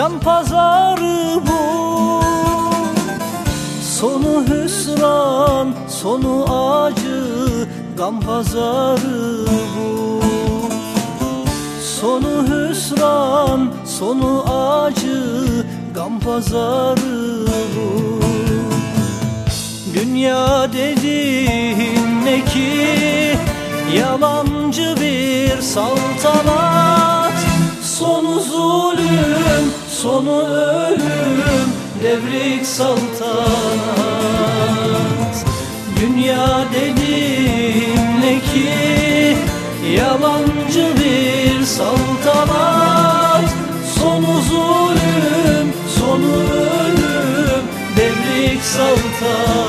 can pazarı bu. Sonu hüsran, sonu acı Gam pazarı bu. Sonu hüsran, sonu acı Gam pazarı bu. Dünya dediğin ne ki? Yalancı bir saltanat sonu ölüm Devrik saltanat. Dünya dediğin ne ki Yalancı bir saltanat. Sonu zulüm, sonu ölüm Devrik saltanat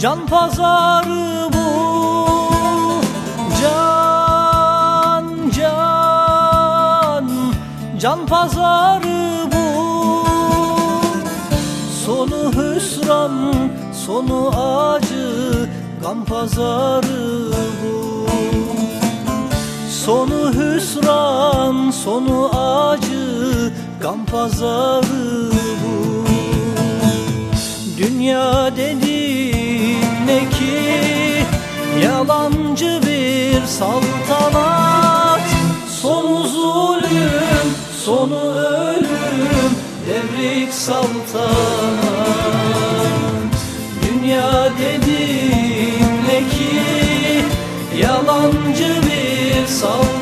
can pazarı bu. Can, can, can pazarı bu. Sonu hüsran, sonu acı. Gam pazarı bu. Sonu hüsran, sonu acı. Gam pazarı bu. Dünya dediğin bir saltanat. Sonu zulüm, sonu ölüm Devrik saltanat. Dünya dediğin ne ki Yalancı bir saltanat